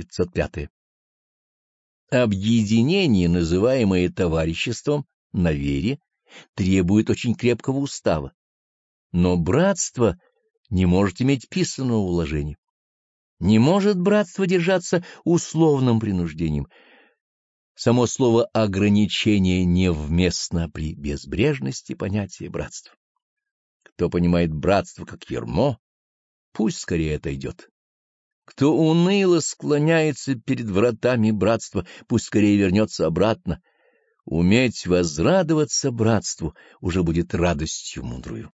505. Объединение, называемое товариществом на вере, требует очень крепкого устава. Но братство не может иметь писанного уложения. Не может братство держаться условным принуждением. Само слово «ограничение» невместно при безбрежности понятия братства. Кто понимает братство как ермо, пусть скорее отойдет. Кто уныло склоняется перед вратами братства, пусть скорее вернется обратно. Уметь возрадоваться братству уже будет радостью мудрую.